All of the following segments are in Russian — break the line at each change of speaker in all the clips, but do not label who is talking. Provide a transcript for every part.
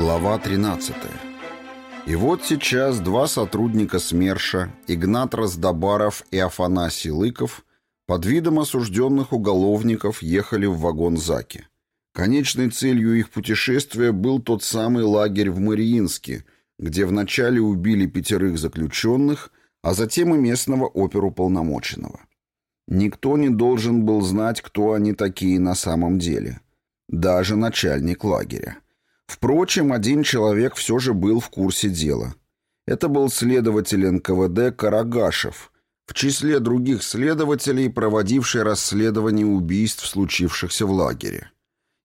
Глава 13. И вот сейчас два сотрудника СМЕРШа, Игнат Раздобаров и Афанасий Лыков, под видом осужденных уголовников ехали в вагон Заки. Конечной целью их путешествия был тот самый лагерь в Мариинске, где вначале убили пятерых заключенных, а затем и местного оперуполномоченного. Никто не должен был знать, кто они такие на самом деле. Даже начальник лагеря. Впрочем, один человек все же был в курсе дела. Это был следователь НКВД Карагашев, в числе других следователей, проводивший расследование убийств, случившихся в лагере.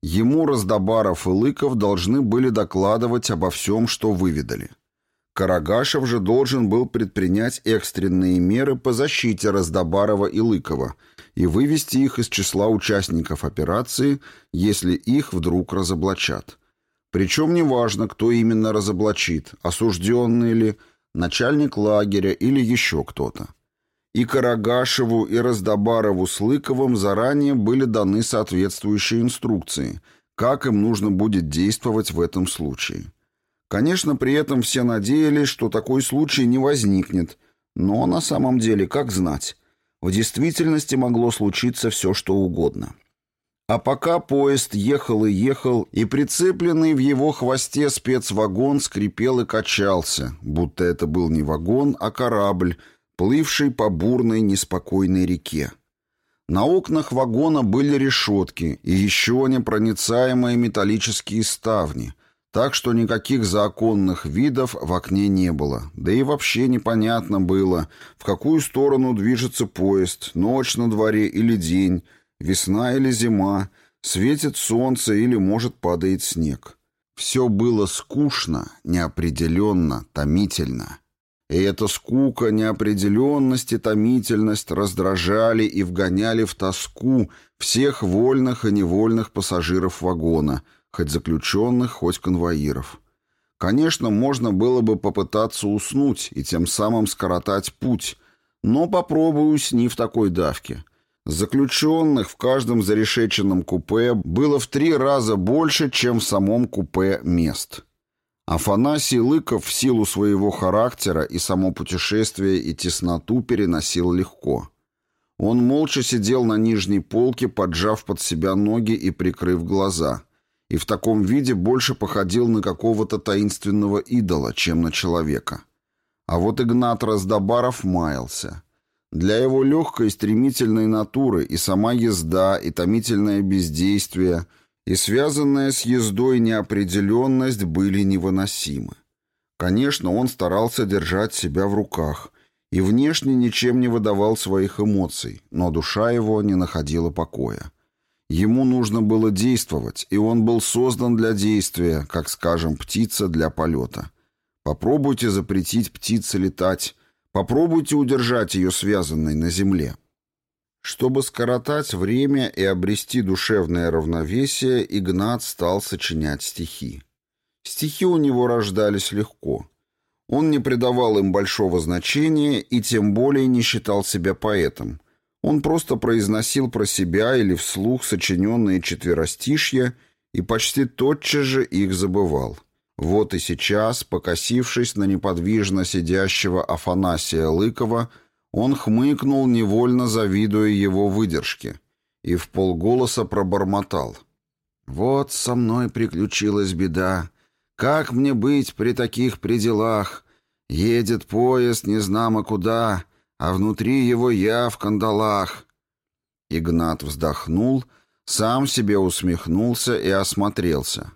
Ему Раздобаров и Лыков должны были докладывать обо всем, что выведали. Карагашев же должен был предпринять экстренные меры по защите Раздобарова и Лыкова и вывести их из числа участников операции, если их вдруг разоблачат. Причем неважно, кто именно разоблачит, осужденный ли, начальник лагеря или еще кто-то. И Карагашеву, и Раздобарову с Лыковым заранее были даны соответствующие инструкции, как им нужно будет действовать в этом случае. Конечно, при этом все надеялись, что такой случай не возникнет, но на самом деле, как знать, в действительности могло случиться все, что угодно. А пока поезд ехал и ехал, и прицепленный в его хвосте спецвагон скрипел и качался, будто это был не вагон, а корабль, плывший по бурной неспокойной реке. На окнах вагона были решетки и еще непроницаемые металлические ставни, так что никаких законных видов в окне не было, да и вообще непонятно было, в какую сторону движется поезд, ночь на дворе или день, Весна или зима, светит солнце или, может, падает снег. Все было скучно, неопределенно, томительно. И эта скука, неопределенность и томительность раздражали и вгоняли в тоску всех вольных и невольных пассажиров вагона, хоть заключенных, хоть конвоиров. Конечно, можно было бы попытаться уснуть и тем самым скоротать путь, но попробую усни в такой давке — Заключенных в каждом зарешеченном купе было в три раза больше, чем в самом купе мест. Афанасий Лыков в силу своего характера и само путешествие и тесноту переносил легко. Он молча сидел на нижней полке, поджав под себя ноги и прикрыв глаза, и в таком виде больше походил на какого-то таинственного идола, чем на человека. А вот Игнат Раздобаров маялся. Для его легкой стремительной натуры и сама езда, и томительное бездействие, и связанная с ездой неопределенность были невыносимы. Конечно, он старался держать себя в руках и внешне ничем не выдавал своих эмоций, но душа его не находила покоя. Ему нужно было действовать, и он был создан для действия, как, скажем, птица для полета. Попробуйте запретить птице летать, Попробуйте удержать ее связанной на земле. Чтобы скоротать время и обрести душевное равновесие, Игнат стал сочинять стихи. Стихи у него рождались легко. Он не придавал им большого значения и тем более не считал себя поэтом. Он просто произносил про себя или вслух сочиненные четверостишья и почти тотчас же их забывал. Вот и сейчас, покосившись на неподвижно сидящего Афанасия Лыкова, он хмыкнул, невольно завидуя его выдержке, и в полголоса пробормотал. «Вот со мной приключилась беда. Как мне быть при таких пределах? Едет поезд незнамо куда, а внутри его я в кандалах». Игнат вздохнул, сам себе усмехнулся и осмотрелся.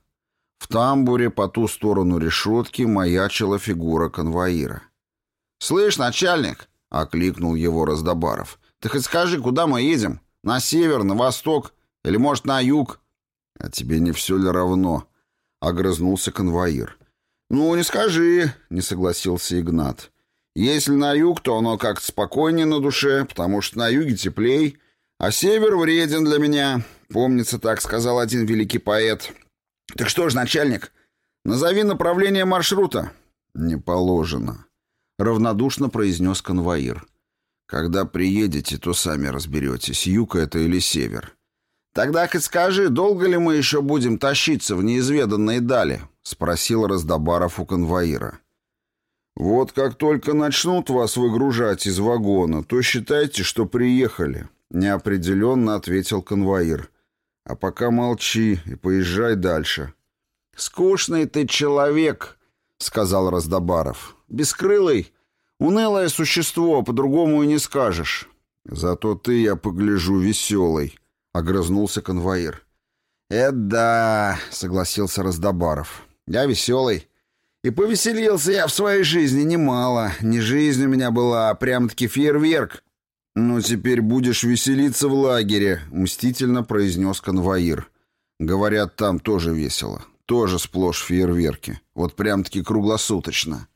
Тамбуре по ту сторону решетки маячила фигура конвоира. «Слышь, начальник!» — окликнул его Раздобаров. «Ты хоть скажи, куда мы едем? На север, на восток? Или, может, на юг?» «А тебе не все ли равно?» — огрызнулся конвоир. «Ну, не скажи», — не согласился Игнат. «Если на юг, то оно как-то спокойнее на душе, потому что на юге теплей, а север вреден для меня. Помнится, так сказал один великий поэт. «Так что ж, начальник, назови направление маршрута». «Не положено», — равнодушно произнес конвоир. «Когда приедете, то сами разберетесь, юг это или север». «Тогда хоть скажи, долго ли мы еще будем тащиться в неизведанные дали?» — спросил Раздобаров у конвоира. «Вот как только начнут вас выгружать из вагона, то считайте, что приехали», — неопределенно ответил конвоир. «А пока молчи и поезжай дальше». «Скучный ты человек», — сказал Раздобаров. «Бескрылый, унылое существо, по-другому и не скажешь». «Зато ты, я погляжу, веселый», — огрызнулся конвоир. «Это да», — согласился Раздобаров. «Я веселый. И повеселился я в своей жизни немало. Не жизнь у меня была, а прям-таки фейерверк». «Ну, теперь будешь веселиться в лагере», — мстительно произнес конвоир. «Говорят, там тоже весело. Тоже сплошь фейерверки. Вот прям-таки круглосуточно».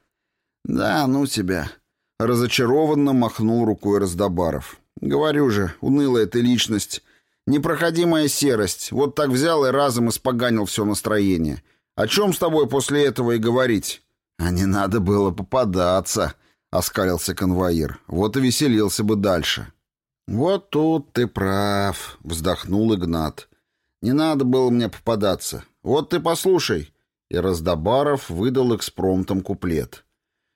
«Да, ну тебя». Разочарованно махнул рукой Раздобаров. «Говорю же, унылая ты личность». Непроходимая серость. Вот так взял и разом испоганил все настроение. О чем с тобой после этого и говорить? А не надо было попадаться, оскалился конвоир. Вот и веселился бы дальше. Вот тут ты прав, вздохнул Игнат. Не надо было мне попадаться. Вот ты послушай. И Раздобаров выдал экспромтом куплет.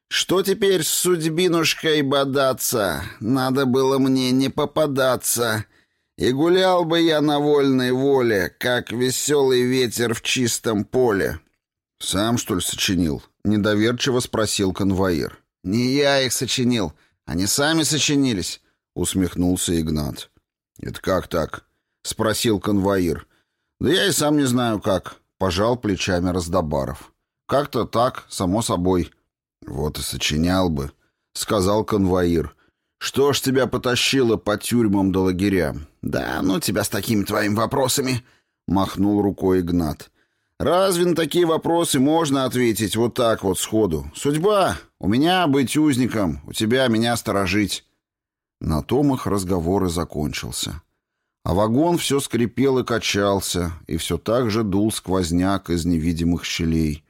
«Что теперь с судьбинушкой бодаться? Надо было мне не попадаться. И гулял бы я на вольной воле, как веселый ветер в чистом поле. Сам, что ли, сочинил? Недоверчиво спросил конвоир. Не я их сочинил, они сами сочинились, усмехнулся Игнат. Это как так? Спросил конвоир. Да я и сам не знаю как, пожал плечами Раздобаров. Как-то так, само собой. Вот и сочинял бы, сказал конвоир. Что ж тебя потащило по тюрьмам да лагерям? Да, ну тебя с такими твоими вопросами, махнул рукой Игнат. Разве на такие вопросы можно ответить вот так вот сходу? Судьба. У меня быть узником, у тебя меня сторожить. На том их разговор и закончился. А вагон все скрипел и качался, и все так же дул сквозняк из невидимых щелей.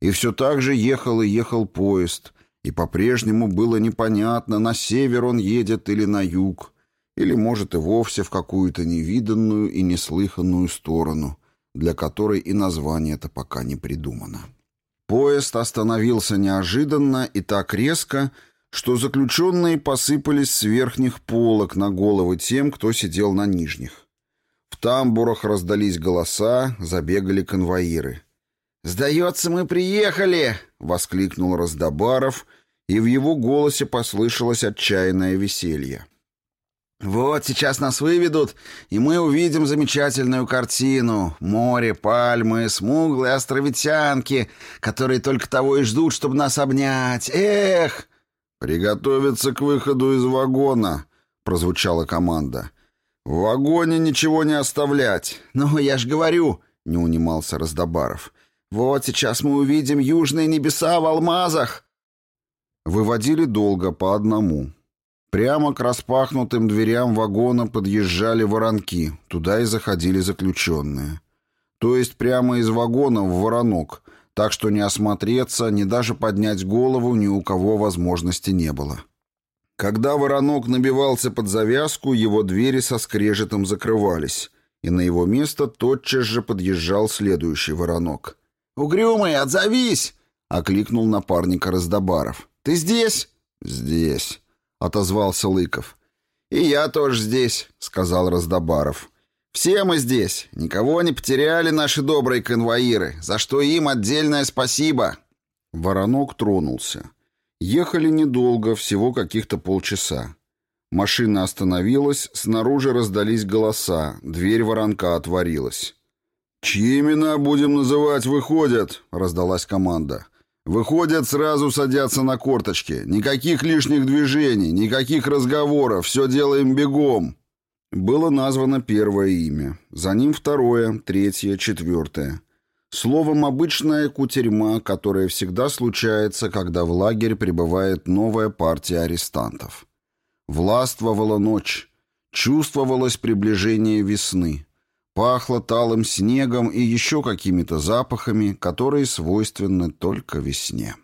И все так же ехал и ехал поезд — и по-прежнему было непонятно, на север он едет или на юг, или, может, и вовсе в какую-то невиданную и неслыханную сторону, для которой и название-то пока не придумано. Поезд остановился неожиданно и так резко, что заключенные посыпались с верхних полок на головы тем, кто сидел на нижних. В тамбурах раздались голоса, забегали конвоиры. «Сдается, мы приехали!» — воскликнул Раздобаров, и в его голосе послышалось отчаянное веселье. «Вот сейчас нас выведут, и мы увидим замечательную картину. Море, пальмы, смуглые островитянки, которые только того и ждут, чтобы нас обнять. Эх!» «Приготовиться к выходу из вагона», — прозвучала команда. «В вагоне ничего не оставлять». «Ну, я ж говорю», — не унимался Раздобаров. «Вот сейчас мы увидим южные небеса в алмазах!» Выводили долго, по одному. Прямо к распахнутым дверям вагона подъезжали воронки, туда и заходили заключенные. То есть прямо из вагона в воронок, так что не осмотреться, ни даже поднять голову ни у кого возможности не было. Когда воронок набивался под завязку, его двери со скрежетом закрывались, и на его место тотчас же подъезжал следующий воронок — «Угрюмый, отзовись!» — окликнул напарника Раздобаров. «Ты здесь?» «Здесь», — отозвался Лыков. «И я тоже здесь», — сказал Раздобаров. «Все мы здесь. Никого не потеряли наши добрые конвоиры, за что им отдельное спасибо». Воронок тронулся. Ехали недолго, всего каких-то полчаса. Машина остановилась, снаружи раздались голоса, дверь воронка отворилась. «Чьи имена будем называть выходят?» — раздалась команда. «Выходят, сразу садятся на корточки. Никаких лишних движений, никаких разговоров, все делаем бегом». Было названо первое имя, за ним второе, третье, четвертое. Словом, обычная кутерьма, которая всегда случается, когда в лагерь прибывает новая партия арестантов. Властвовала ночь, чувствовалось приближение весны. Пахло талым снегом и еще какими-то запахами, которые свойственны только весне.